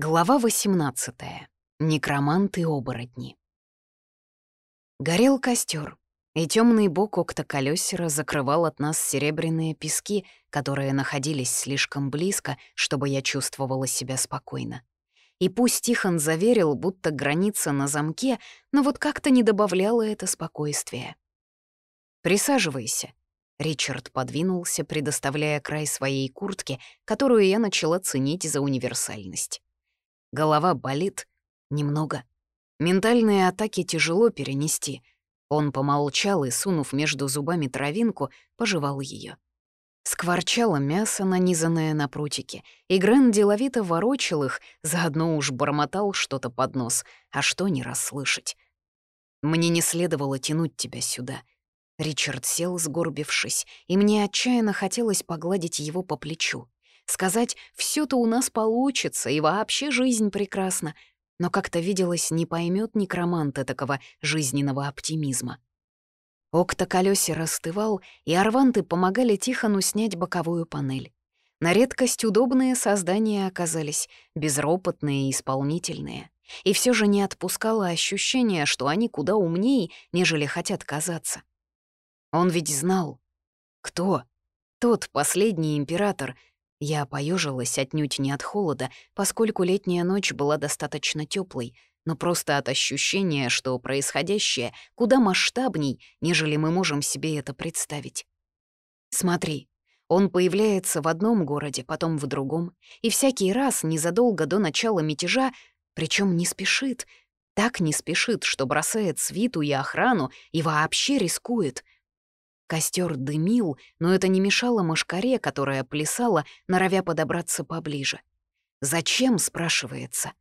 Глава 18. Некроманты оборотни. Горел костер, и темный бок октоколесера закрывал от нас серебряные пески, которые находились слишком близко, чтобы я чувствовала себя спокойно. И пусть Тихон заверил, будто граница на замке, но вот как-то не добавляло это спокойствия. «Присаживайся», — Ричард подвинулся, предоставляя край своей куртки, которую я начала ценить за универсальность. Голова болит. Немного. Ментальные атаки тяжело перенести. Он помолчал и, сунув между зубами травинку, пожевал ее. Скворчало мясо, нанизанное на прутики, и Грен деловито ворочил их, заодно уж бормотал что-то под нос, а что не расслышать. «Мне не следовало тянуть тебя сюда». Ричард сел, сгорбившись, и мне отчаянно хотелось погладить его по плечу сказать все то у нас получится, и вообще жизнь прекрасна», но как-то виделось, не поймет некромант такого жизненного оптимизма. Окта-колёсе расстывал, и арванты помогали Тихону снять боковую панель. На редкость удобные создания оказались, безропотные и исполнительные. И все же не отпускало ощущение, что они куда умнее, нежели хотят казаться. Он ведь знал. Кто? Тот последний император, я поежилась отнюдь не от холода, поскольку летняя ночь была достаточно теплой, но просто от ощущения, что происходящее куда масштабней, нежели мы можем себе это представить. Смотри, он появляется в одном городе, потом в другом, и всякий раз незадолго до начала мятежа, причем не спешит, так не спешит, что бросает свиту и охрану и вообще рискует — Костер дымил, но это не мешало мошкаре, которая плясала, норовя подобраться поближе. «Зачем?» — спрашивается.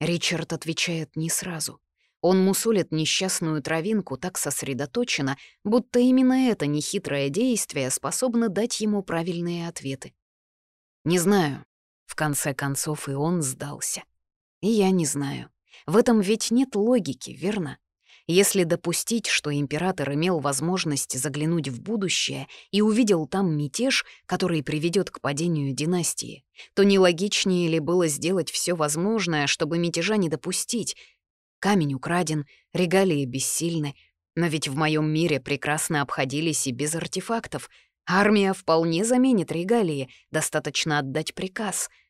Ричард отвечает не сразу. Он мусолит несчастную травинку так сосредоточенно, будто именно это нехитрое действие способно дать ему правильные ответы. «Не знаю». В конце концов и он сдался. И я не знаю. В этом ведь нет логики, верно? Если допустить, что император имел возможность заглянуть в будущее и увидел там мятеж, который приведет к падению династии, то нелогичнее ли было сделать все возможное, чтобы мятежа не допустить? Камень украден, регалии бессильны, но ведь в моем мире прекрасно обходились и без артефактов. Армия вполне заменит регалии, достаточно отдать приказ —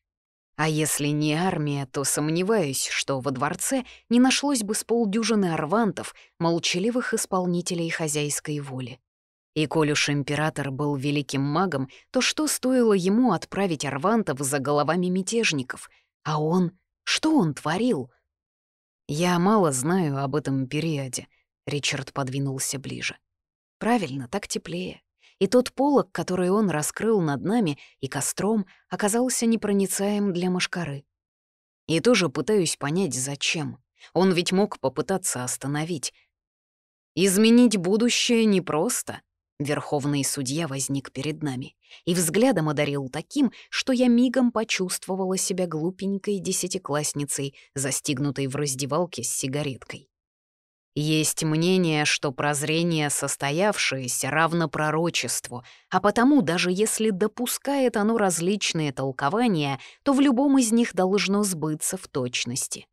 а если не армия, то сомневаюсь, что во дворце не нашлось бы с полдюжины арвантов, молчаливых исполнителей хозяйской воли. И коль уж император был великим магом, то что стоило ему отправить арвантов за головами мятежников? А он... Что он творил? «Я мало знаю об этом периоде», — Ричард подвинулся ближе. «Правильно, так теплее и тот полог, который он раскрыл над нами и костром, оказался непроницаем для мошкары. И тоже пытаюсь понять, зачем. Он ведь мог попытаться остановить. Изменить будущее непросто. Верховный судья возник перед нами и взглядом одарил таким, что я мигом почувствовала себя глупенькой десятиклассницей, застигнутой в раздевалке с сигареткой. Есть мнение, что прозрение состоявшееся равно пророчеству, а потому даже если допускает оно различные толкования, то в любом из них должно сбыться в точности.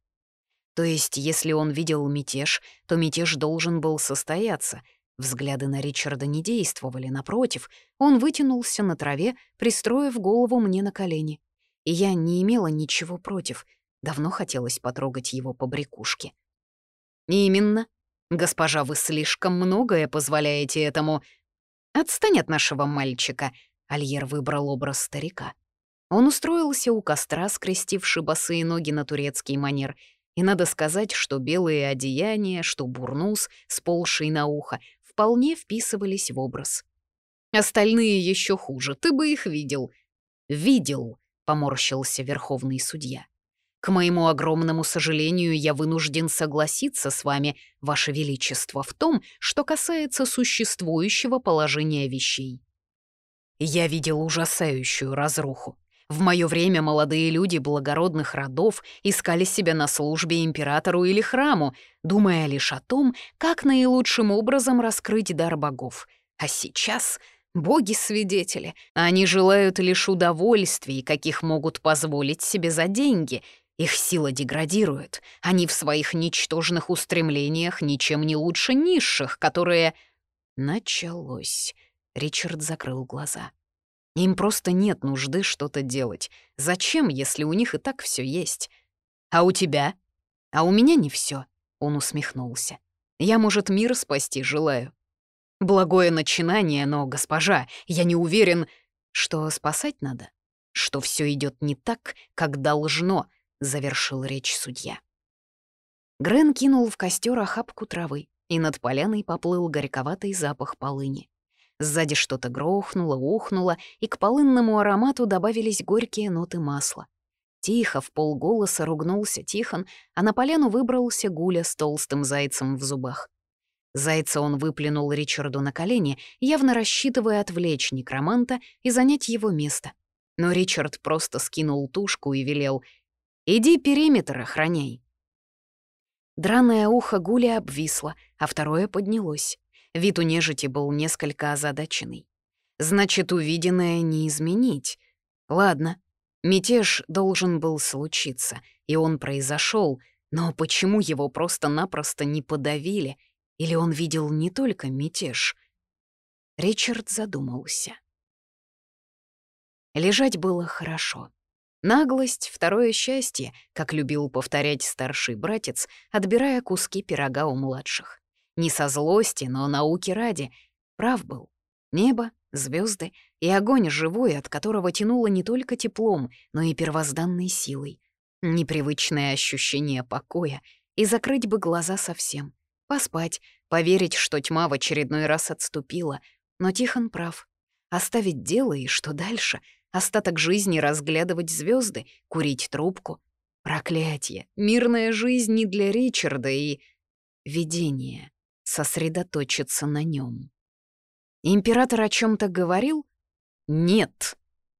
То есть, если он видел мятеж, то мятеж должен был состояться. Взгляды на Ричарда не действовали, напротив, он вытянулся на траве, пристроив голову мне на колени. И я не имела ничего против, давно хотелось потрогать его по брякушке. «Именно. Госпожа, вы слишком многое позволяете этому...» «Отстань от нашего мальчика», — Альер выбрал образ старика. Он устроился у костра, скрестивши босые ноги на турецкий манер, и надо сказать, что белые одеяния, что бурнус, сползший на ухо, вполне вписывались в образ. «Остальные еще хуже, ты бы их видел». «Видел», — поморщился верховный судья. К моему огромному сожалению, я вынужден согласиться с вами, Ваше Величество, в том, что касается существующего положения вещей. Я видел ужасающую разруху. В мое время молодые люди благородных родов искали себя на службе императору или храму, думая лишь о том, как наилучшим образом раскрыть дар богов. А сейчас боги-свидетели, они желают лишь удовольствий, каких могут позволить себе за деньги — Их сила деградирует. Они в своих ничтожных устремлениях ничем не лучше низших, которые... Началось. Ричард закрыл глаза. Им просто нет нужды что-то делать. Зачем, если у них и так все есть? А у тебя? А у меня не все. Он усмехнулся. Я, может, мир спасти желаю. Благое начинание, но, госпожа, я не уверен, что спасать надо, что все идет не так, как должно, — завершил речь судья. Грен кинул в костер охапку травы, и над поляной поплыл горьковатый запах полыни. Сзади что-то грохнуло, ухнуло, и к полынному аромату добавились горькие ноты масла. Тихо, в полголоса ругнулся Тихон, а на поляну выбрался Гуля с толстым зайцем в зубах. Зайца он выплюнул Ричарду на колени, явно рассчитывая отвлечь некроманта и занять его место. Но Ричард просто скинул тушку и велел Иди периметр охраняй». Драное ухо Гуля обвисло, а второе поднялось. Вид у нежити был несколько озадаченный. Значит, увиденное не изменить. Ладно, мятеж должен был случиться, и он произошел, но почему его просто-напросто не подавили? Или он видел не только мятеж? Ричард задумался. Лежать было хорошо. Наглость — второе счастье, как любил повторять старший братец, отбирая куски пирога у младших. Не со злости, но науки ради. Прав был. Небо, звезды и огонь живой, от которого тянуло не только теплом, но и первозданной силой. Непривычное ощущение покоя, и закрыть бы глаза совсем. Поспать, поверить, что тьма в очередной раз отступила. Но Тихон прав. Оставить дело и что дальше — остаток жизни разглядывать звезды, курить трубку. Проклятие, мирная жизнь не для Ричарда и... Видение. Сосредоточиться на нем. Император о чем то говорил? Нет.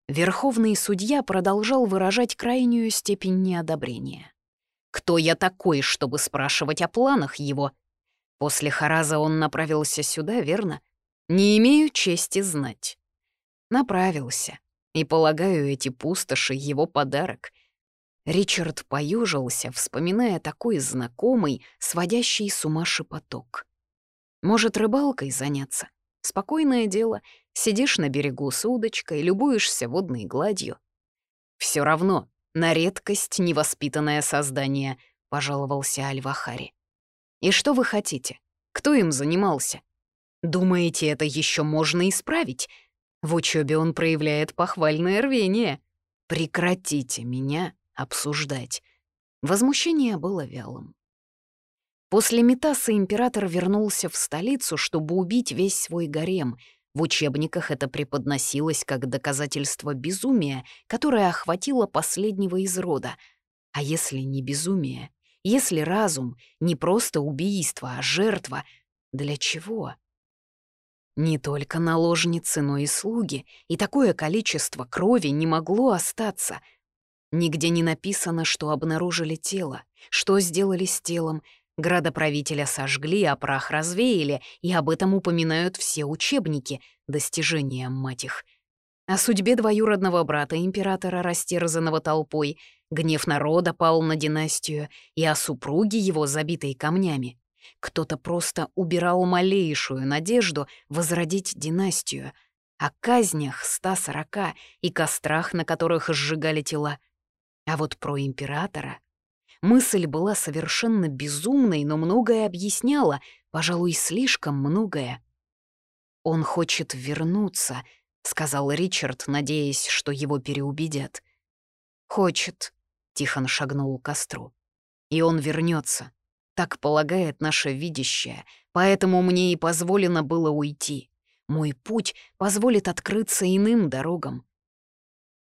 Верховный судья продолжал выражать крайнюю степень неодобрения. «Кто я такой, чтобы спрашивать о планах его?» После Хараза он направился сюда, верно? Не имею чести знать. Направился. И, полагаю, эти пустоши — его подарок. Ричард поюжился, вспоминая такой знакомый, сводящий с ума шепоток. Может, рыбалкой заняться? Спокойное дело. Сидишь на берегу с удочкой, любуешься водной гладью. Все равно, на редкость невоспитанное создание, — пожаловался Альвахари. «И что вы хотите? Кто им занимался? Думаете, это еще можно исправить?» В учебе он проявляет похвальное рвение. Прекратите меня обсуждать. Возмущение было вялым. После Метаса император вернулся в столицу, чтобы убить весь свой гарем. В учебниках это преподносилось как доказательство безумия, которое охватило последнего из рода. А если не безумие? Если разум — не просто убийство, а жертва, для чего? Не только наложницы, но и слуги, и такое количество крови не могло остаться. Нигде не написано, что обнаружили тело, что сделали с телом. Градоправителя сожгли, а прах развеяли, и об этом упоминают все учебники, достижения, мать их. О судьбе двоюродного брата императора, растерзанного толпой, гнев народа пал на династию, и о супруге его, забитой камнями. Кто-то просто убирал малейшую надежду возродить династию, о казнях 140 и кострах, на которых сжигали тела. А вот про императора... Мысль была совершенно безумной, но многое объясняла, пожалуй, слишком многое. «Он хочет вернуться», — сказал Ричард, надеясь, что его переубедят. «Хочет», — Тихон шагнул к костру. «И он вернется. Так полагает наше видящее, поэтому мне и позволено было уйти. Мой путь позволит открыться иным дорогам.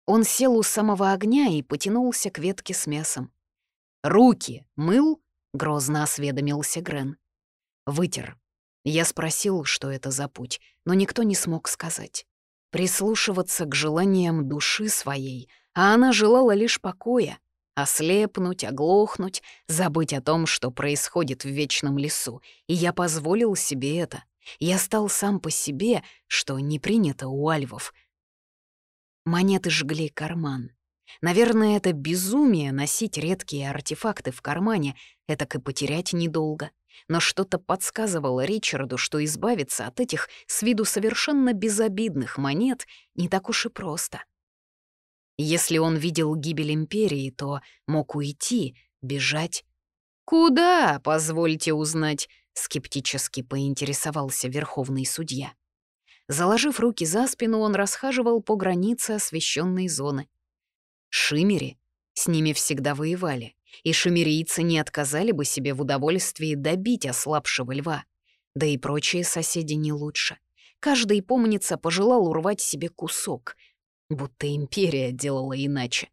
Он сел у самого огня и потянулся к ветке с мясом. «Руки мыл?» — грозно осведомился Грен. «Вытер». Я спросил, что это за путь, но никто не смог сказать. Прислушиваться к желаниям души своей, а она желала лишь покоя, Ослепнуть, оглохнуть, забыть о том, что происходит в вечном лесу. И я позволил себе это. Я стал сам по себе, что не принято у альвов. Монеты жгли карман. Наверное, это безумие носить редкие артефакты в кармане, этак и потерять недолго. Но что-то подсказывало Ричарду, что избавиться от этих с виду совершенно безобидных монет не так уж и просто. Если он видел гибель Империи, то мог уйти, бежать. «Куда, позвольте узнать?» — скептически поинтересовался верховный судья. Заложив руки за спину, он расхаживал по границе освещенной зоны. Шимери с ними всегда воевали, и шимерийцы не отказали бы себе в удовольствии добить ослабшего льва. Да и прочие соседи не лучше. Каждый, помнится, пожелал урвать себе кусок, будто империя делала иначе.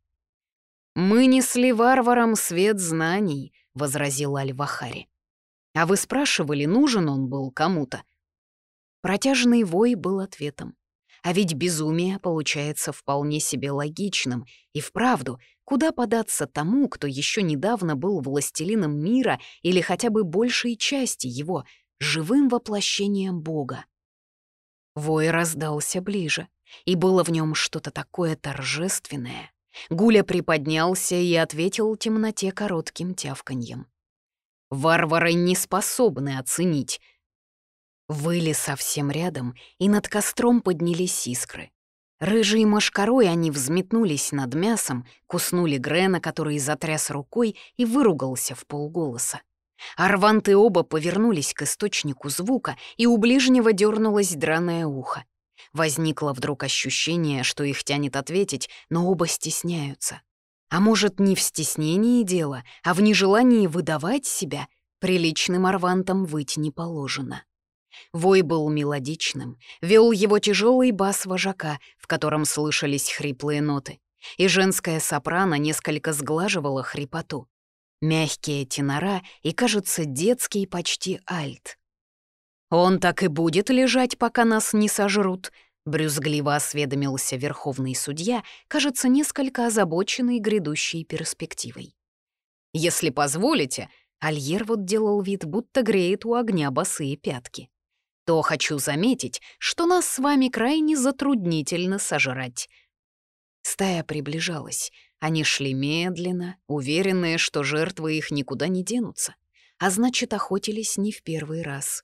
«Мы несли варварам свет знаний», — возразил Аль-Вахари. «А вы спрашивали, нужен он был кому-то?» Протяжный вой был ответом. А ведь безумие получается вполне себе логичным. И вправду, куда податься тому, кто еще недавно был властелином мира или хотя бы большей части его, живым воплощением Бога? Вой раздался ближе, и было в нем что-то такое торжественное. Гуля приподнялся и ответил темноте коротким тявканьем. «Варвары не способны оценить Выли совсем рядом, и над костром поднялись искры. Рыжей мошкарой они взметнулись над мясом, куснули Грена, который затряс рукой и выругался в полголоса. Арванты оба повернулись к источнику звука, и у ближнего дернулось драное ухо. Возникло вдруг ощущение, что их тянет ответить, но оба стесняются. А может, не в стеснении дело, а в нежелании выдавать себя? Приличным арвантам выть не положено. Вой был мелодичным, вел его тяжелый бас вожака, в котором слышались хриплые ноты, и женская сопрано несколько сглаживала хрипоту. Мягкие тенора и, кажется, детский почти альт. «Он так и будет лежать, пока нас не сожрут», — брюзгливо осведомился верховный судья, кажется, несколько озабоченный грядущей перспективой. «Если позволите», — Альер вот делал вид, будто греет у огня босые пятки то хочу заметить, что нас с вами крайне затруднительно сожрать». Стая приближалась. Они шли медленно, уверенные, что жертвы их никуда не денутся, а значит, охотились не в первый раз.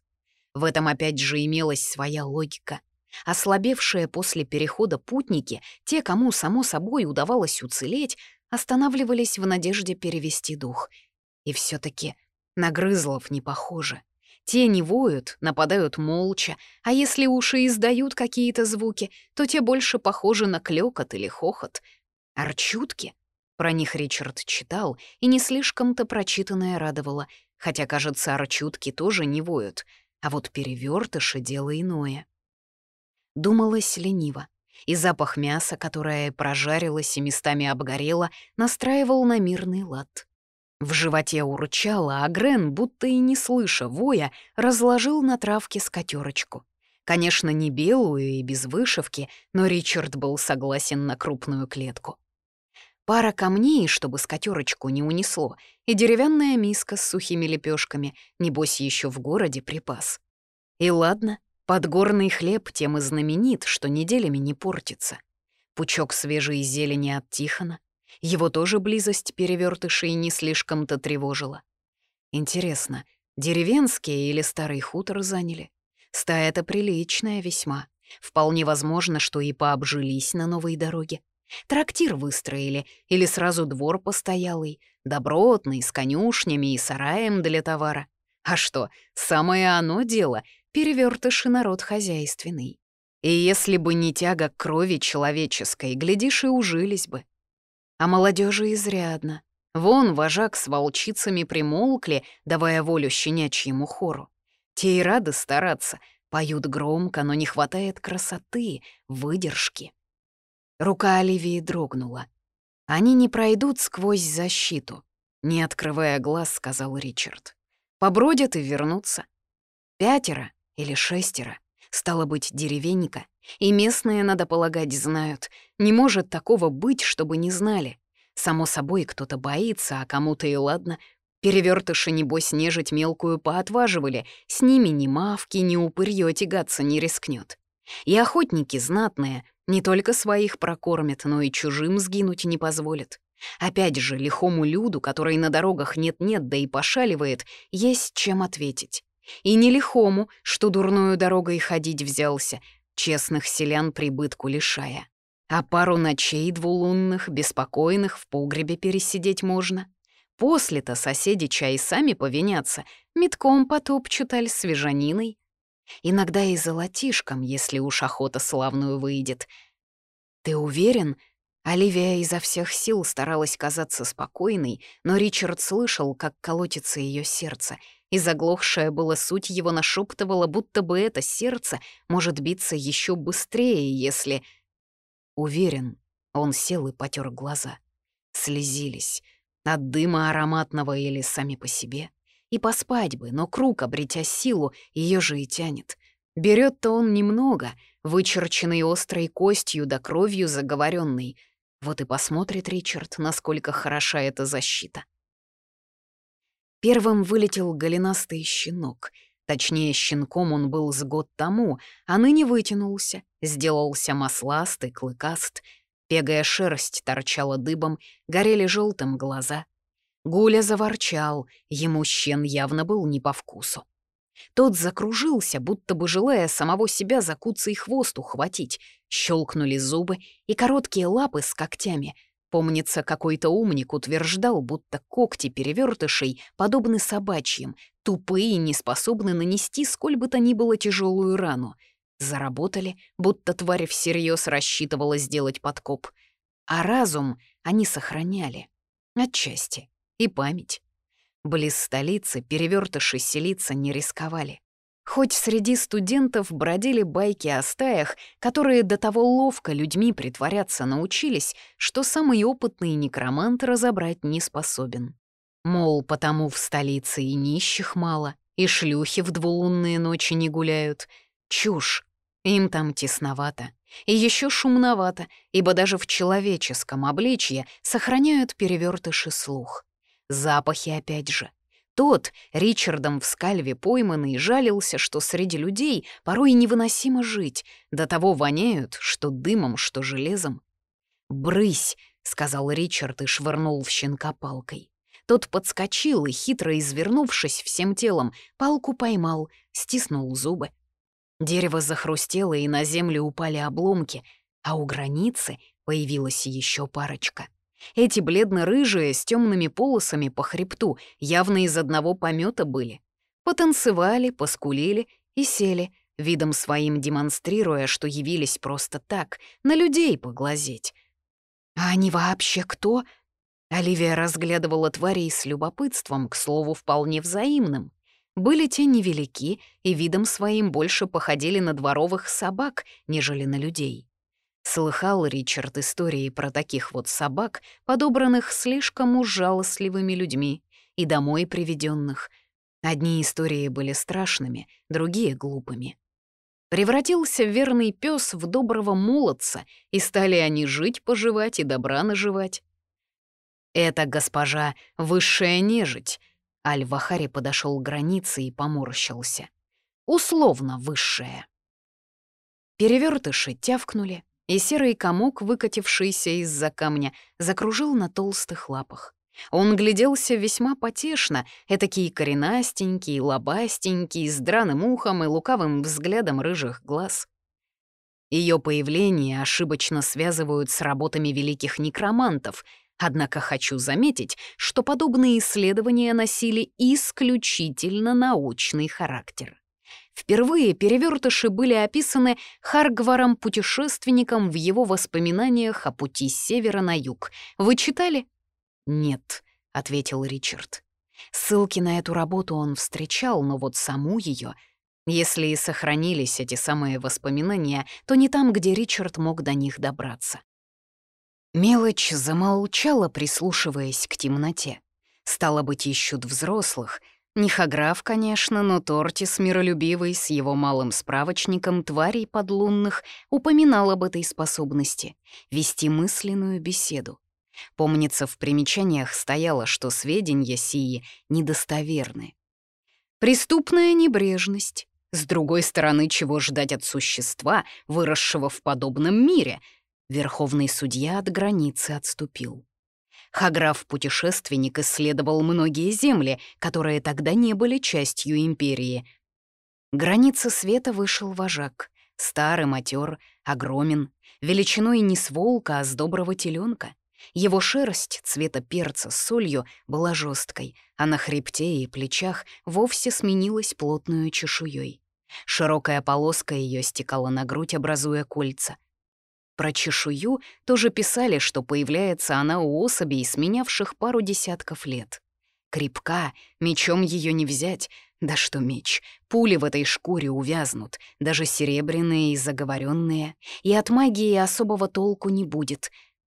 В этом опять же имелась своя логика. Ослабевшие после перехода путники, те, кому, само собой, удавалось уцелеть, останавливались в надежде перевести дух. И все таки на грызлов не похоже. Те не воют, нападают молча, а если уши издают какие-то звуки, то те больше похожи на клёкот или хохот. Арчутки? Про них Ричард читал, и не слишком-то прочитанное радовало, хотя, кажется, арчутки тоже не воют, а вот перевертыши — дело иное. Думалось лениво, и запах мяса, которое прожарилось и местами обгорело, настраивал на мирный лад. В животе урчало, а Грен, будто и не слыша воя, разложил на травке скатерочку. Конечно, не белую и без вышивки, но Ричард был согласен на крупную клетку. Пара камней, чтобы скатерочку не унесло, и деревянная миска с сухими лепешками, небось еще в городе припас. И ладно, подгорный хлеб тем и знаменит, что неделями не портится. Пучок свежей зелени от Тихона, его тоже близость перевертышей не слишком-то тревожила. Интересно, деревенские или старый хутор заняли? Стая-то приличная весьма. Вполне возможно, что и пообжились на новой дороге. Трактир выстроили или сразу двор постоялый, добротный, с конюшнями и сараем для товара. А что, самое оно дело, перевертыши народ хозяйственный. И если бы не тяга крови человеческой, глядишь, и ужились бы а молодежи изрядно. Вон вожак с волчицами примолкли, давая волю щенячьему хору. Те и рады стараться, поют громко, но не хватает красоты, выдержки. Рука Оливии дрогнула. «Они не пройдут сквозь защиту», — не открывая глаз, сказал Ричард. «Побродят и вернутся. Пятеро или шестеро, стало быть, деревенька, и местные, надо полагать, знают. Не может такого быть, чтобы не знали. Само собой, кто-то боится, а кому-то и ладно. Перевертыши, небось, нежить мелкую поотваживали. С ними ни мавки, ни упырьё тягаться не рискнет. И охотники знатные, Не только своих прокормят, но и чужим сгинуть не позволят. Опять же, лихому люду, который на дорогах нет-нет, да и пошаливает, есть чем ответить. И не лихому, что дурную дорогой ходить взялся, честных селян прибытку лишая. А пару ночей двулунных, беспокойных в погребе пересидеть можно. После-то соседи чай сами повинятся, метком потопчут аль свежаниной. Иногда и золотишком, если уж охота славную выйдет. «Ты уверен?» Оливия изо всех сил старалась казаться спокойной, но Ричард слышал, как колотится ее сердце, и заглохшая была суть его нашептывала, будто бы это сердце может биться еще быстрее, если... Уверен, он сел и потер глаза. Слезились. От дыма ароматного или сами по себе. И поспать бы, но круг, обретя силу, ее же и тянет. Берет-то он немного, вычерченный острой костью да кровью заговоренный — вот и посмотрит Ричард, насколько хороша эта защита. Первым вылетел голенастый щенок. Точнее, щенком он был с год тому, а ныне вытянулся, сделался масластый, клыкаст. Пегая шерсть торчала дыбом, горели желтым глаза. Гуля заворчал, ему щен явно был не по вкусу. Тот закружился, будто бы желая самого себя за куцый хвост ухватить. Щелкнули зубы и короткие лапы с когтями. Помнится, какой-то умник утверждал, будто когти перевертышей подобны собачьим, тупые и не способны нанести сколь бы то ни было тяжелую рану. Заработали, будто тварь всерьез рассчитывала сделать подкоп. А разум они сохраняли. Отчасти. И память. Близ столицы перевертыши селиться не рисковали. Хоть среди студентов бродили байки о стаях, которые до того ловко людьми притворяться научились, что самый опытный некромант разобрать не способен. Мол, потому в столице и нищих мало, и шлюхи в двулунные ночи не гуляют. Чушь. Им там тесновато. И еще шумновато, ибо даже в человеческом обличье сохраняют перевертыши слух. Запахи опять же. Тот, Ричардом в скальве пойманный, жалился, что среди людей порой невыносимо жить, до того воняют, что дымом, что железом. «Брысь!» — сказал Ричард и швырнул в щенка палкой. Тот подскочил и, хитро извернувшись всем телом, палку поймал, стиснул зубы. Дерево захрустело, и на землю упали обломки, а у границы появилась еще парочка — эти бледно-рыжие с темными полосами по хребту явно из одного помета были. Потанцевали, поскулили и сели, видом своим демонстрируя, что явились просто так, на людей поглазеть. «А они вообще кто?» Оливия разглядывала тварей с любопытством, к слову, вполне взаимным. Были те невелики и видом своим больше походили на дворовых собак, нежели на людей. Слыхал Ричард истории про таких вот собак, подобранных слишком уж жалостливыми людьми и домой приведенных. Одни истории были страшными, другие — глупыми. Превратился верный пес в доброго молодца, и стали они жить-поживать и добра наживать. «Это, госпожа, высшая нежить», — Аль-Вахари подошел к границе и поморщился. «Условно высшая». Перевертыши тявкнули, и серый комок, выкатившийся из-за камня, закружил на толстых лапах. Он гляделся весьма потешно, этакий коренастенький, лобастенький, с драным ухом и лукавым взглядом рыжих глаз. Ее появление ошибочно связывают с работами великих некромантов, однако хочу заметить, что подобные исследования носили исключительно научный характер. Впервые перевертыши были описаны Харгваром-путешественником в его воспоминаниях о пути с севера на юг. Вы читали? «Нет», — ответил Ричард. Ссылки на эту работу он встречал, но вот саму ее, если и сохранились эти самые воспоминания, то не там, где Ричард мог до них добраться. Мелочь замолчала, прислушиваясь к темноте. Стало быть, ищут взрослых, не Хаграф, конечно, но Тортис миролюбивый с его малым справочником тварей подлунных упоминал об этой способности — вести мысленную беседу. Помнится, в примечаниях стояло, что сведения сии недостоверны. Преступная небрежность. С другой стороны, чего ждать от существа, выросшего в подобном мире? Верховный судья от границы отступил. Хаграф-путешественник исследовал многие земли, которые тогда не были частью империи. Границы света вышел вожак. Старый, матер, огромен, величиной не с волка, а с доброго теленка. Его шерсть цвета перца с солью была жесткой, а на хребте и плечах вовсе сменилась плотную чешуей. Широкая полоска ее стекала на грудь, образуя кольца. Про чешую тоже писали, что появляется она у особей, сменявших пару десятков лет. Крепка, мечом ее не взять, да что меч, пули в этой шкуре увязнут, даже серебряные и заговоренные, и от магии особого толку не будет.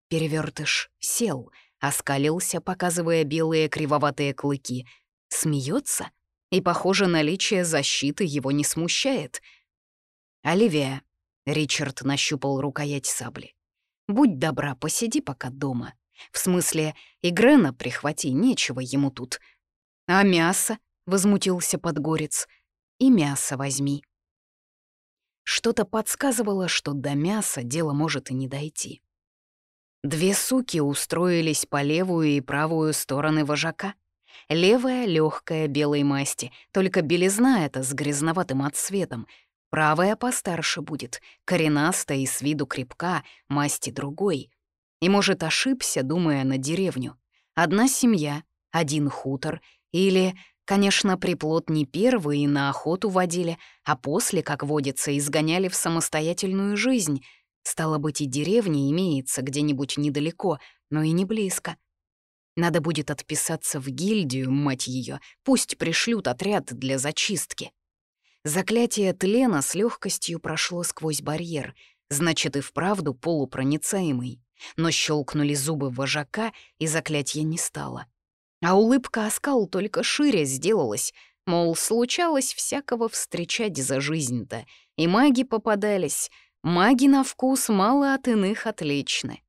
Перевертыш сел, оскалился, показывая белые кривоватые клыки. Смеется, и, похоже, наличие защиты его не смущает. «Оливия», — Ричард нащупал рукоять сабли, — «будь добра, посиди пока дома. В смысле, и Грена прихвати, нечего ему тут. А мясо?» — возмутился подгорец. «И мясо возьми». Что-то подсказывало, что до мяса дело может и не дойти. Две суки устроились по левую и правую стороны вожака. Левая — легкая белой масти, только белизна эта с грязноватым отсветом. Правая постарше будет, коренастая и с виду крепка, масти другой. И, может, ошибся, думая на деревню. Одна семья, один хутор, или, конечно, приплод не первый и на охоту водили, а после, как водится, изгоняли в самостоятельную жизнь. Стало быть, и деревня имеется где-нибудь недалеко, но и не близко. Надо будет отписаться в гильдию, мать ее, пусть пришлют отряд для зачистки. Заклятие тлена с легкостью прошло сквозь барьер, значит и вправду полупроницаемый. Но щелкнули зубы вожака, и заклятия не стало. А улыбка оскал только шире сделалась, мол, случалось всякого встречать за жизнь-то, и маги попадались. Маги на вкус мало от иных отличны.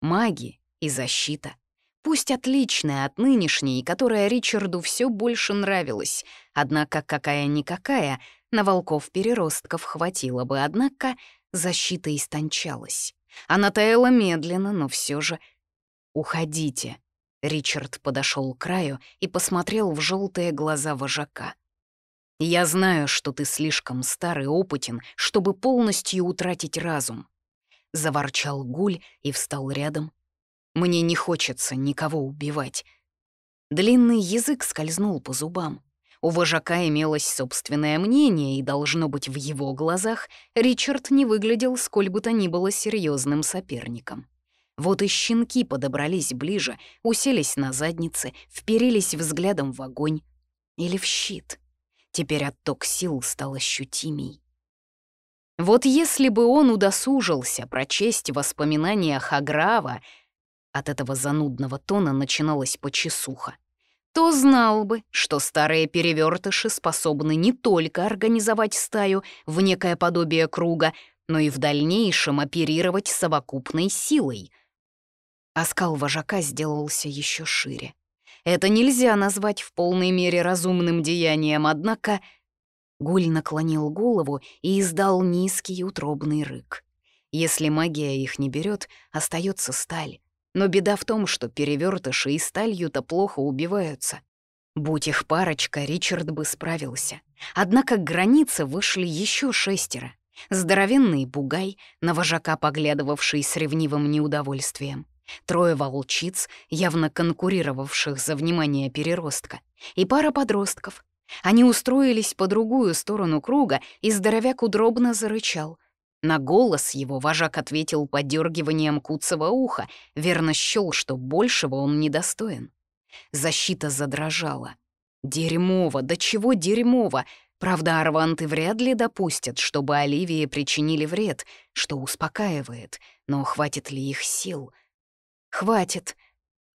Маги и защита. Пусть отличная от нынешней, которая Ричарду все больше нравилась, однако какая-никакая, на волков-переростков хватило бы, однако защита истончалась. Она таяла медленно, но все же... «Уходите», — Ричард подошел к краю и посмотрел в желтые глаза вожака. «Я знаю, что ты слишком стар и опытен, чтобы полностью утратить разум». Заворчал гуль и встал рядом, мне не хочется никого убивать. Длинный язык скользнул по зубам. У вожака имелось собственное мнение, и, должно быть, в его глазах Ричард не выглядел сколь бы то ни было серьезным соперником. Вот и щенки подобрались ближе, уселись на заднице, вперились взглядом в огонь. Или в щит. Теперь отток сил стал ощутимей. Вот если бы он удосужился прочесть воспоминания Хаграва, от этого занудного тона начиналась почесуха. То знал бы, что старые перевертыши способны не только организовать стаю в некое подобие круга, но и в дальнейшем оперировать совокупной силой. Оскал вожака сделался еще шире. Это нельзя назвать в полной мере разумным деянием, однако... Гуль наклонил голову и издал низкий утробный рык. Если магия их не берет, остается сталь. Но беда в том, что перевертыши и сталью-то плохо убиваются. Будь их парочка, Ричард бы справился. Однако к границе вышли еще шестеро. Здоровенный бугай, на вожака поглядывавший с ревнивым неудовольствием. Трое волчиц, явно конкурировавших за внимание переростка. И пара подростков. Они устроились по другую сторону круга, и здоровяк удробно зарычал — на голос его вожак ответил подергиванием куцого уха, верно счёл, что большего он недостоин. Защита задрожала. Дерьмово, да чего дерьмово! Правда, арванты вряд ли допустят, чтобы Оливии причинили вред, что успокаивает, но хватит ли их сил? Хватит.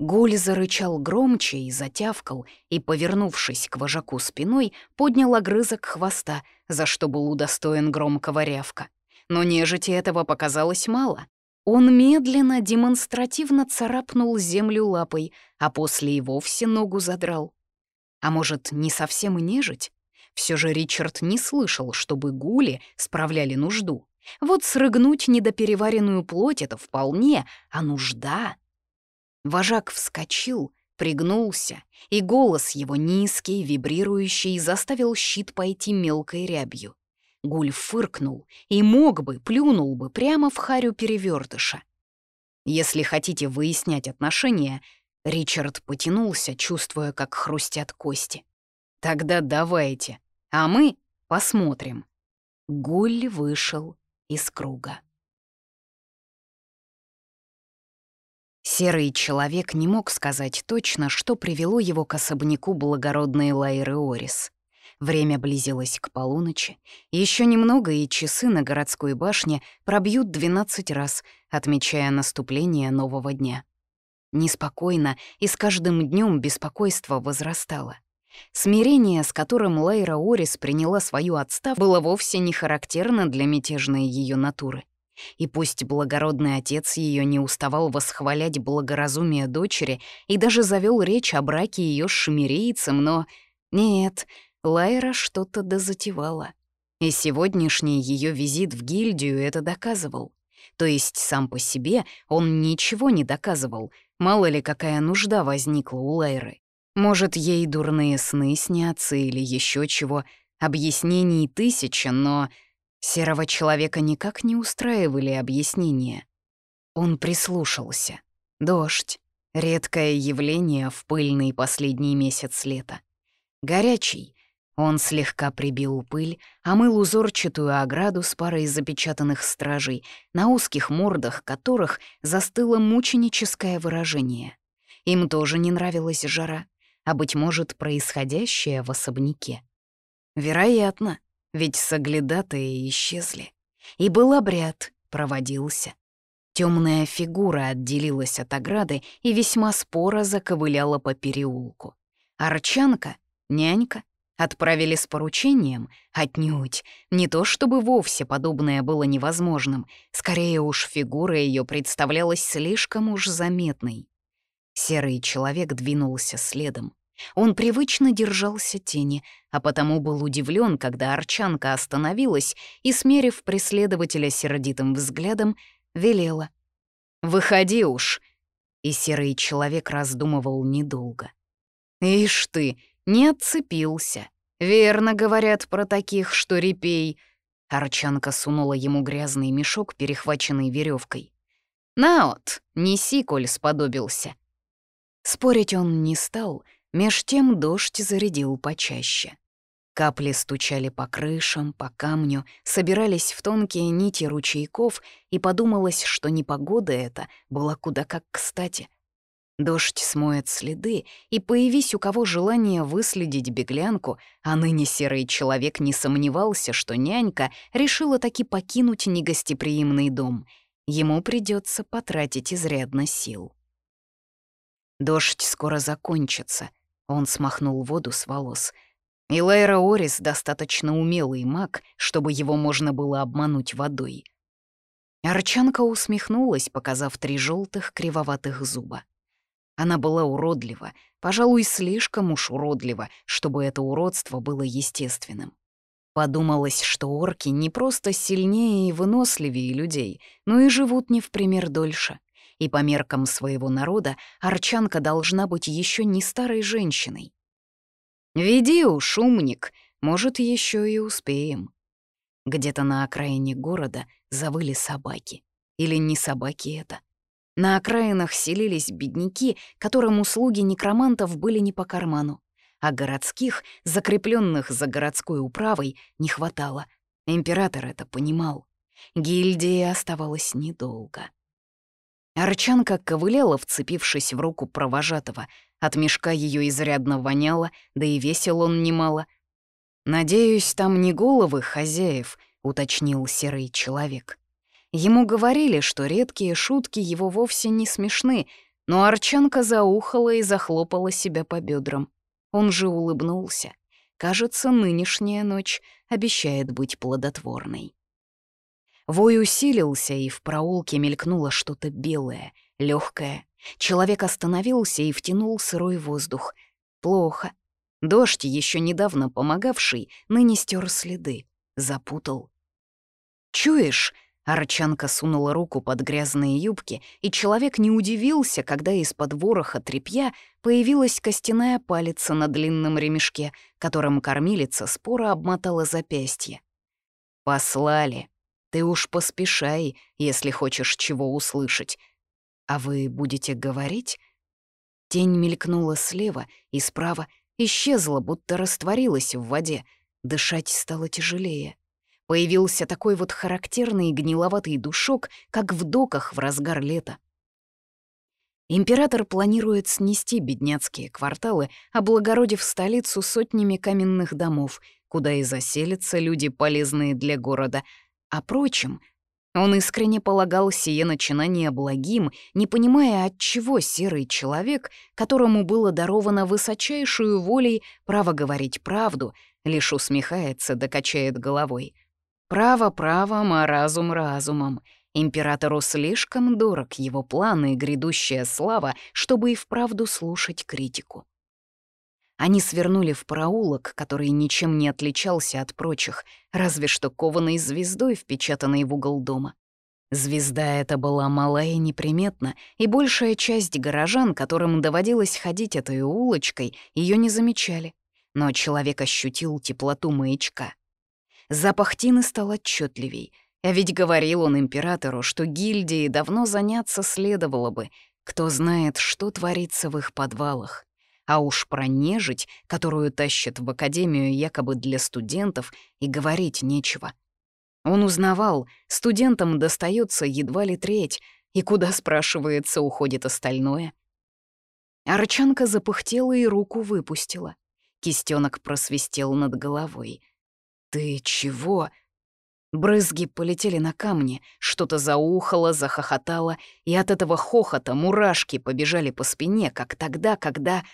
Гуль зарычал громче и затявкал, и, повернувшись к вожаку спиной, поднял огрызок хвоста, за что был удостоен громкого рявка. Но нежити этого показалось мало. Он медленно, демонстративно царапнул землю лапой, а после и вовсе ногу задрал. А может, не совсем и нежить? Все же Ричард не слышал, чтобы гули справляли нужду. Вот срыгнуть недопереваренную плоть — это вполне, а нужда... Вожак вскочил, пригнулся, и голос его низкий, вибрирующий, заставил щит пойти мелкой рябью. Гуль фыркнул и мог бы, плюнул бы прямо в харю перевертыша. Если хотите выяснять отношения, Ричард потянулся, чувствуя, как хрустят кости. Тогда давайте, а мы посмотрим. Гуль вышел из круга. Серый человек не мог сказать точно, что привело его к особняку благородной Лайры Орис. Время близилось к полуночи. Еще немного, и часы на городской башне пробьют 12 раз, отмечая наступление нового дня. Неспокойно, и с каждым днем беспокойство возрастало. Смирение, с которым Лайра Орис приняла свою отставку, было вовсе не характерно для мятежной ее натуры. И пусть благородный отец ее не уставал восхвалять благоразумие дочери и даже завел речь о браке ее с шмирийцем, но... Нет, Лайра что-то дозатевала. И сегодняшний ее визит в гильдию это доказывал. То есть сам по себе он ничего не доказывал, мало ли какая нужда возникла у Лайры. Может, ей дурные сны снятся или еще чего, объяснений тысяча, но серого человека никак не устраивали объяснения. Он прислушался. Дождь — редкое явление в пыльный последний месяц лета. Горячий, он слегка прибил пыль, омыл узорчатую ограду с парой запечатанных стражей, на узких мордах которых застыло мученическое выражение. Им тоже не нравилась жара, а, быть может, происходящее в особняке. Вероятно, ведь соглядатые исчезли. И был обряд, проводился. Темная фигура отделилась от ограды и весьма споро заковыляла по переулку. Арчанка, нянька, Отправили с поручением? Отнюдь. Не то чтобы вовсе подобное было невозможным. Скорее уж фигура ее представлялась слишком уж заметной. Серый человек двинулся следом. Он привычно держался тени, а потому был удивлен, когда Арчанка остановилась и, смерив преследователя сердитым взглядом, велела. «Выходи уж!» И серый человек раздумывал недолго. «Ишь ты, не отцепился. Верно говорят про таких, что репей. Арчанка сунула ему грязный мешок, перехваченный веревкой. «На вот, неси, коль сподобился». Спорить он не стал, меж тем дождь зарядил почаще. Капли стучали по крышам, по камню, собирались в тонкие нити ручейков, и подумалось, что непогода эта была куда как кстати — Дождь смоет следы, и появись у кого желание выследить беглянку, а ныне серый человек не сомневался, что нянька решила таки покинуть негостеприимный дом. Ему придется потратить изрядно сил. Дождь скоро закончится. Он смахнул воду с волос. И Лайра Орис достаточно умелый маг, чтобы его можно было обмануть водой. Арчанка усмехнулась, показав три желтых кривоватых зуба. Она была уродлива, пожалуй, слишком уж уродлива, чтобы это уродство было естественным. Подумалось, что орки не просто сильнее и выносливее людей, но и живут не в пример дольше. И по меркам своего народа арчанка должна быть еще не старой женщиной. «Веди уж, умник, может, еще и успеем». Где-то на окраине города завыли собаки. Или не собаки это — на окраинах селились бедняки, которым услуги некромантов были не по карману, а городских, закрепленных за городской управой, не хватало. Император это понимал. Гильдии оставалось недолго. Арчанка ковыляла, вцепившись в руку провожатого. От мешка ее изрядно воняло, да и весил он немало. «Надеюсь, там не головы хозяев», — уточнил серый человек. Ему говорили, что редкие шутки его вовсе не смешны, но Арчанка заухала и захлопала себя по бедрам. Он же улыбнулся. Кажется, нынешняя ночь обещает быть плодотворной. Вой усилился, и в проулке мелькнуло что-то белое, легкое. Человек остановился и втянул сырой воздух. Плохо. Дождь, еще недавно помогавший, ныне стер следы, запутал. «Чуешь?» — Арчанка сунула руку под грязные юбки, и человек не удивился, когда из-под вороха тряпья появилась костяная палица на длинном ремешке, которым кормилица спора обмотала запястье. «Послали. Ты уж поспешай, если хочешь чего услышать. А вы будете говорить?» Тень мелькнула слева и справа, исчезла, будто растворилась в воде. Дышать стало тяжелее. Появился такой вот характерный гниловатый душок, как в доках в разгар лета. Император планирует снести бедняцкие кварталы, облагородив столицу сотнями каменных домов, куда и заселятся люди, полезные для города. А прочим, он искренне полагал сие начинание благим, не понимая, от чего серый человек, которому было даровано высочайшую волей право говорить правду, лишь усмехается да головой. Право правом, а разум разумом. Императору слишком дорог его планы и грядущая слава, чтобы и вправду слушать критику. Они свернули в проулок, который ничем не отличался от прочих, разве что кованой звездой, впечатанной в угол дома. Звезда эта была мала и неприметна, и большая часть горожан, которым доводилось ходить этой улочкой, ее не замечали. Но человек ощутил теплоту маячка. Запах тины стал отчетливей, а ведь говорил он императору, что гильдии давно заняться следовало бы. Кто знает, что творится в их подвалах. А уж про нежить, которую тащат в академию якобы для студентов, и говорить нечего. Он узнавал, студентам достается едва ли треть, и куда, спрашивается, уходит остальное. Арчанка запыхтела и руку выпустила. Кистенок просвистел над головой. «Ты чего?» Брызги полетели на камни, что-то заухало, захохотало, и от этого хохота мурашки побежали по спине, как тогда, когда...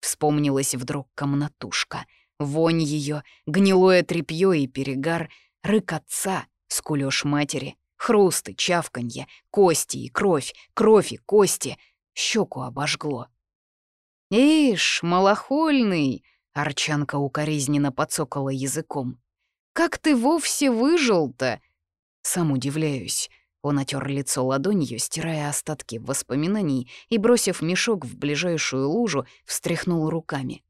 Вспомнилась вдруг комнатушка. Вонь ее, гнилое тряпье и перегар, рык отца, скулёж матери, хрусты, чавканье, кости и кровь, кровь и кости. Щеку обожгло. «Ишь, малохольный!» — Арчанка укоризненно подсокала языком. «Как ты вовсе выжил-то?» Сам удивляюсь. Он отер лицо ладонью, стирая остатки воспоминаний, и, бросив мешок в ближайшую лужу, встряхнул руками.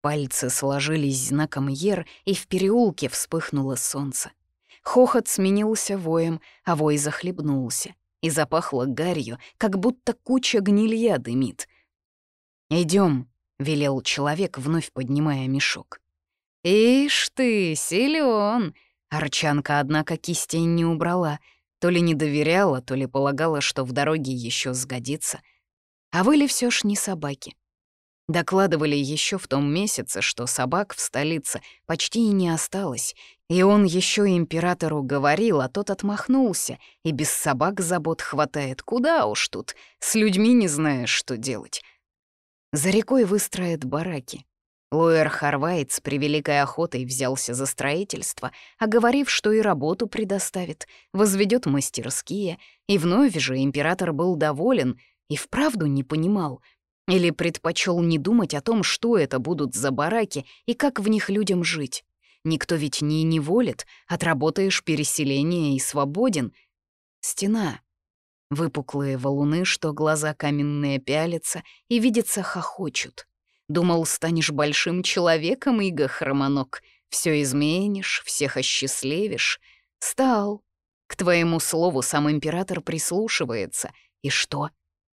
Пальцы сложились знаком «Ер», и в переулке вспыхнуло солнце. Хохот сменился воем, а вой захлебнулся, и запахло гарью, как будто куча гнилья дымит. Идем, велел человек, вновь поднимая мешок. «Ишь ты, силён!» Арчанка, однако, кистей не убрала — то ли не доверяла, то ли полагала, что в дороге еще сгодится. А выли все ж не собаки. Докладывали еще в том месяце, что собак в столице почти и не осталось, и он еще императору говорил, а тот отмахнулся, и без собак забот хватает, куда уж тут, с людьми не знаешь, что делать. За рекой выстроят бараки, Луэр Харвайт с превеликой охотой взялся за строительство, оговорив, что и работу предоставит, возведет мастерские, и вновь же император был доволен и вправду не понимал, или предпочел не думать о том, что это будут за бараки и как в них людям жить. Никто ведь не неволит, отработаешь переселение и свободен. Стена. Выпуклые валуны, что глаза каменные пялятся и, видится, хохочут. Думал, станешь большим человеком, Иго Хромонок. Все изменишь, всех осчастливишь. Стал. К твоему слову сам император прислушивается. И что?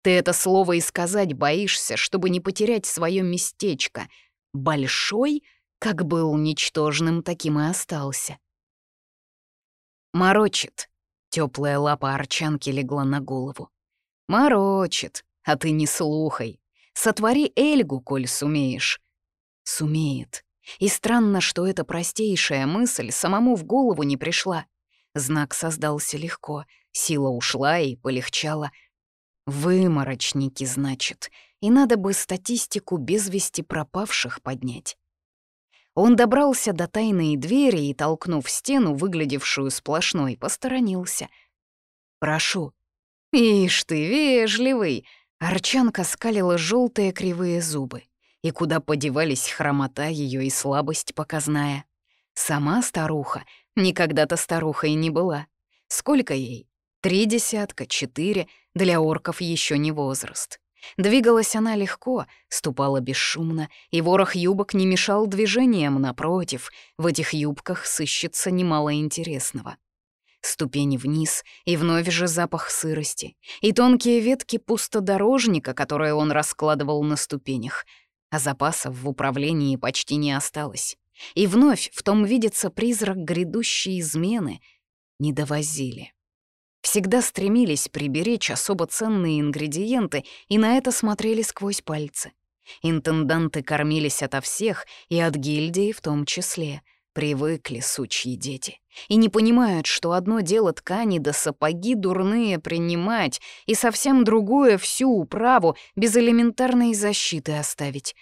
Ты это слово и сказать боишься, чтобы не потерять свое местечко. Большой, как был ничтожным, таким и остался. Морочит. Теплая лапа арчанки легла на голову. Морочит, а ты не слухай. Сотвори Эльгу, коль сумеешь». Сумеет. И странно, что эта простейшая мысль самому в голову не пришла. Знак создался легко, сила ушла и полегчала. Выморочники, значит, и надо бы статистику без вести пропавших поднять. Он добрался до тайной двери и, толкнув стену, выглядевшую сплошной, посторонился. «Прошу». «Ишь ты, вежливый!» Арчанка скалила желтые кривые зубы. И куда подевались хромота ее и слабость показная? Сама старуха никогда-то старухой не была. Сколько ей? Три десятка, четыре, для орков еще не возраст. Двигалась она легко, ступала бесшумно, и ворох юбок не мешал движениям, напротив, в этих юбках сыщется немало интересного. Ступени вниз, и вновь же запах сырости, и тонкие ветки пустодорожника, которые он раскладывал на ступенях, а запасов в управлении почти не осталось. И вновь в том видится призрак грядущей измены. Не довозили. Всегда стремились приберечь особо ценные ингредиенты и на это смотрели сквозь пальцы. Интенданты кормились ото всех, и от гильдии в том числе. Привыкли сучьи дети. И не понимают, что одно дело ткани да сапоги дурные принимать, и совсем другое всю управу без элементарной защиты оставить.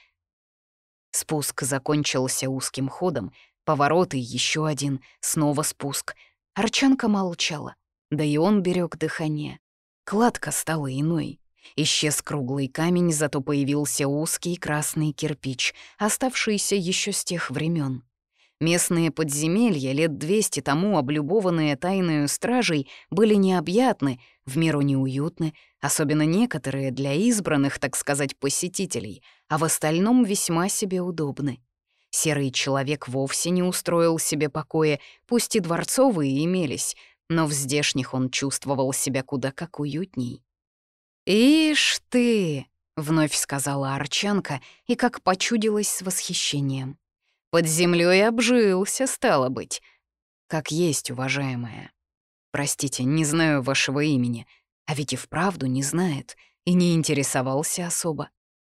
Спуск закончился узким ходом, повороты еще один, снова спуск. Арчанка молчала. Да и он берег дыхание. Кладка стала иной. Исчез круглый камень, зато появился узкий красный кирпич, оставшийся еще с тех времен. Местные подземелья, лет двести тому облюбованные тайною стражей, были необъятны, в меру неуютны, особенно некоторые для избранных, так сказать, посетителей, а в остальном весьма себе удобны. Серый человек вовсе не устроил себе покоя, пусть и дворцовые имелись, но в здешних он чувствовал себя куда как уютней. «Ишь ты!» — вновь сказала Арчанка и как почудилась с восхищением. «Под землей обжился, стало быть. Как есть, уважаемая. Простите, не знаю вашего имени, а ведь и вправду не знает и не интересовался особо.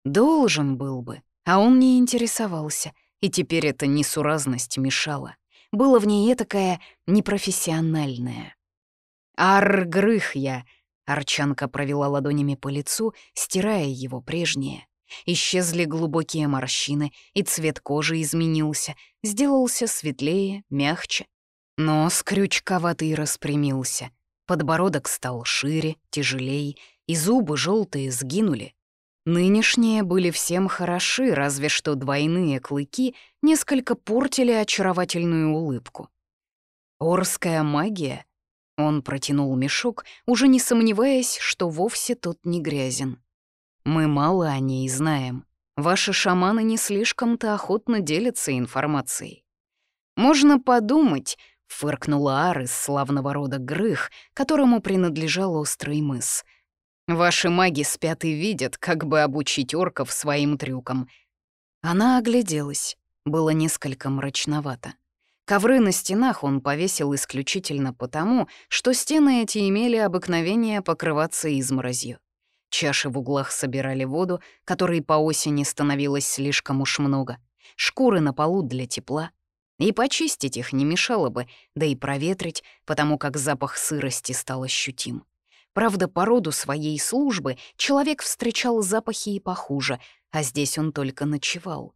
Должен был бы, а он не интересовался, и теперь эта несуразность мешала было в ней этакое непрофессиональное. «Ар-грых я!» — Арчанка провела ладонями по лицу, стирая его прежнее. Исчезли глубокие морщины, и цвет кожи изменился, сделался светлее, мягче. Нос крючковатый распрямился, подбородок стал шире, тяжелее, и зубы желтые сгинули, Нынешние были всем хороши, разве что двойные клыки несколько портили очаровательную улыбку. «Орская магия?» Он протянул мешок, уже не сомневаясь, что вовсе тот не грязен. «Мы мало о ней знаем. Ваши шаманы не слишком-то охотно делятся информацией». «Можно подумать», — фыркнула Ар из славного рода Грых, которому принадлежал острый мыс — Ваши маги спят и видят, как бы обучить орков своим трюкам». Она огляделась. Было несколько мрачновато. Ковры на стенах он повесил исключительно потому, что стены эти имели обыкновение покрываться изморозью. Чаши в углах собирали воду, которой по осени становилось слишком уж много. Шкуры на полу для тепла. И почистить их не мешало бы, да и проветрить, потому как запах сырости стал ощутим. Правда, по роду своей службы человек встречал запахи и похуже, а здесь он только ночевал.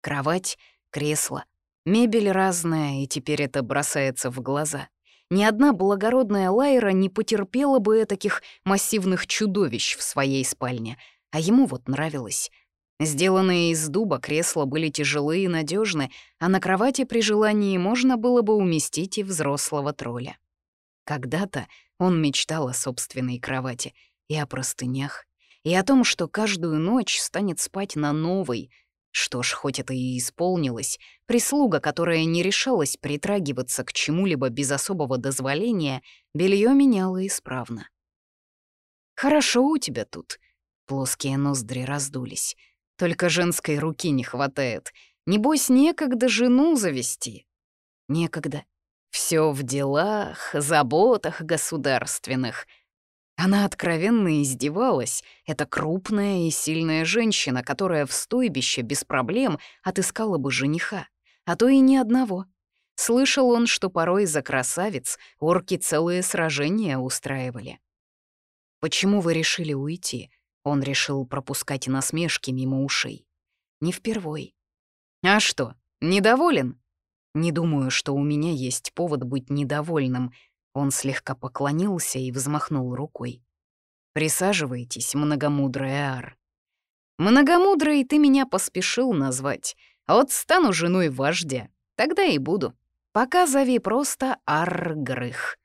Кровать, кресло, мебель разная, и теперь это бросается в глаза. Ни одна благородная Лайра не потерпела бы таких массивных чудовищ в своей спальне, а ему вот нравилось. Сделанные из дуба кресла были тяжелые и надежны, а на кровати при желании можно было бы уместить и взрослого тролля. Когда-то он мечтал о собственной кровати и о простынях, и о том, что каждую ночь станет спать на новой. Что ж, хоть это и исполнилось, прислуга, которая не решалась притрагиваться к чему-либо без особого дозволения, белье меняла исправно. «Хорошо у тебя тут», — плоские ноздри раздулись. «Только женской руки не хватает. Небось, некогда жену завести». «Некогда», все в делах, заботах государственных. Она откровенно издевалась. Это крупная и сильная женщина, которая в стойбище без проблем отыскала бы жениха, а то и ни одного. Слышал он, что порой за красавиц орки целые сражения устраивали. «Почему вы решили уйти?» Он решил пропускать насмешки мимо ушей. «Не впервой». «А что, недоволен?» Не думаю, что у меня есть повод быть недовольным. Он слегка поклонился и взмахнул рукой. «Присаживайтесь, многомудрая Ар». Многомудрый ты меня поспешил назвать. Вот стану женой вождя, тогда и буду. Пока зови просто Аргрых.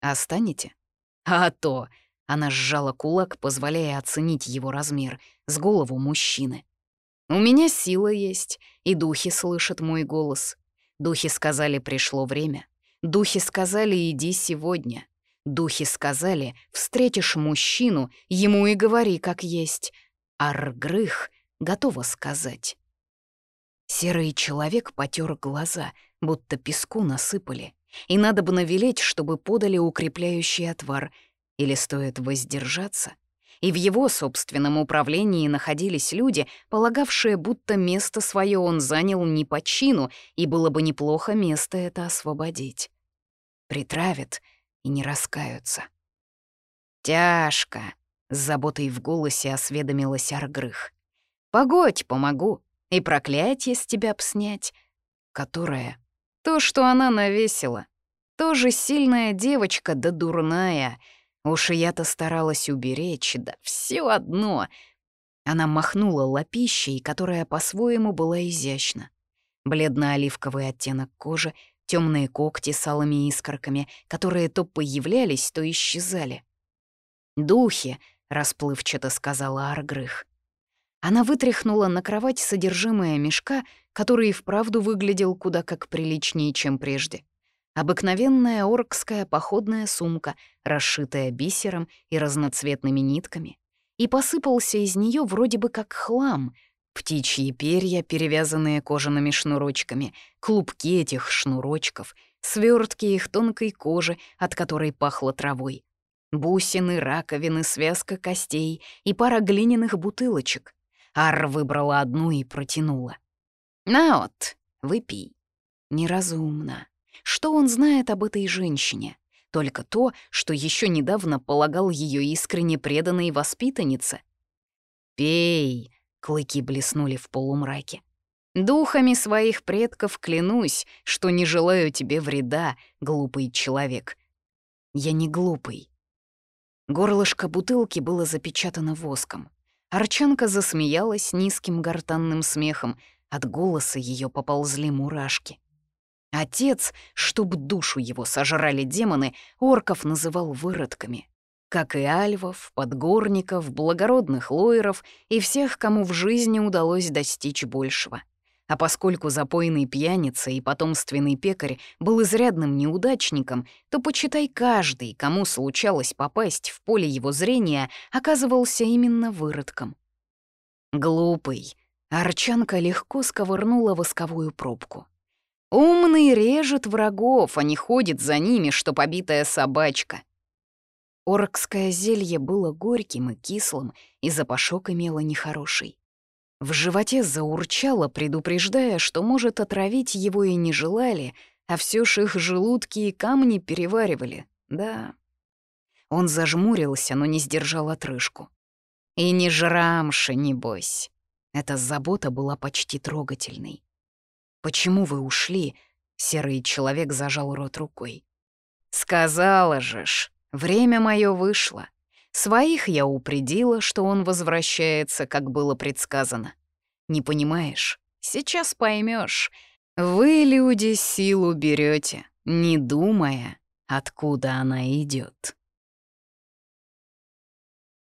А станете? А то! Она сжала кулак, позволяя оценить его размер, с голову мужчины. У меня сила есть, и духи слышат мой голос. Духи сказали, пришло время. Духи сказали, иди сегодня. Духи сказали, встретишь мужчину, ему и говори, как есть. Аргрых готова сказать. Серый человек потер глаза, будто песку насыпали. И надо бы навелеть, чтобы подали укрепляющий отвар. Или стоит воздержаться? И в его собственном управлении находились люди, полагавшие, будто место свое он занял не по чину, и было бы неплохо место это освободить. Притравят и не раскаются. «Тяжко», — с заботой в голосе осведомилась Аргрых. «Погодь, помогу. И проклятие с тебя б снять. Которое? То, что она навесила. Тоже сильная девочка, да дурная. Уж я-то старалась уберечь, да все одно. Она махнула лапищей, которая по-своему была изящна. Бледно-оливковый оттенок кожи, темные когти с алыми искорками, которые то появлялись, то исчезали. «Духи», — расплывчато сказала Аргрых. Она вытряхнула на кровать содержимое мешка, который и вправду выглядел куда как приличнее, чем прежде. Обыкновенная оркская походная сумка, расшитая бисером и разноцветными нитками. И посыпался из нее вроде бы как хлам. Птичьи перья, перевязанные кожаными шнурочками, клубки этих шнурочков, свертки их тонкой кожи, от которой пахло травой. Бусины, раковины, связка костей и пара глиняных бутылочек. Ар выбрала одну и протянула. «На вот, выпей». Неразумно. Что он знает об этой женщине? Только то, что еще недавно полагал ее искренне преданной воспитаннице. «Пей», — клыки блеснули в полумраке. «Духами своих предков клянусь, что не желаю тебе вреда, глупый человек». «Я не глупый». Горлышко бутылки было запечатано воском. Арчанка засмеялась низким гортанным смехом, от голоса ее поползли мурашки. Отец, чтоб душу его сожрали демоны, орков называл выродками. Как и альвов, подгорников, благородных лоеров и всех, кому в жизни удалось достичь большего. А поскольку запойный пьяница и потомственный пекарь был изрядным неудачником, то, почитай, каждый, кому случалось попасть в поле его зрения, оказывался именно выродком. Глупый. Арчанка легко сковырнула восковую пробку. Умный режет врагов, а не ходит за ними, что побитая собачка. Оркское зелье было горьким и кислым, и запашок имело нехороший. В животе заурчало, предупреждая, что может отравить его и не желали, а все ж их желудки и камни переваривали, да. Он зажмурился, но не сдержал отрыжку. «И не жрамши, небось». Эта забота была почти трогательной. «Почему вы ушли?» — серый человек зажал рот рукой. «Сказала же ж, время мое вышло. Своих я упредила, что он возвращается, как было предсказано. Не понимаешь? Сейчас поймешь. Вы, люди, силу берете, не думая, откуда она идет.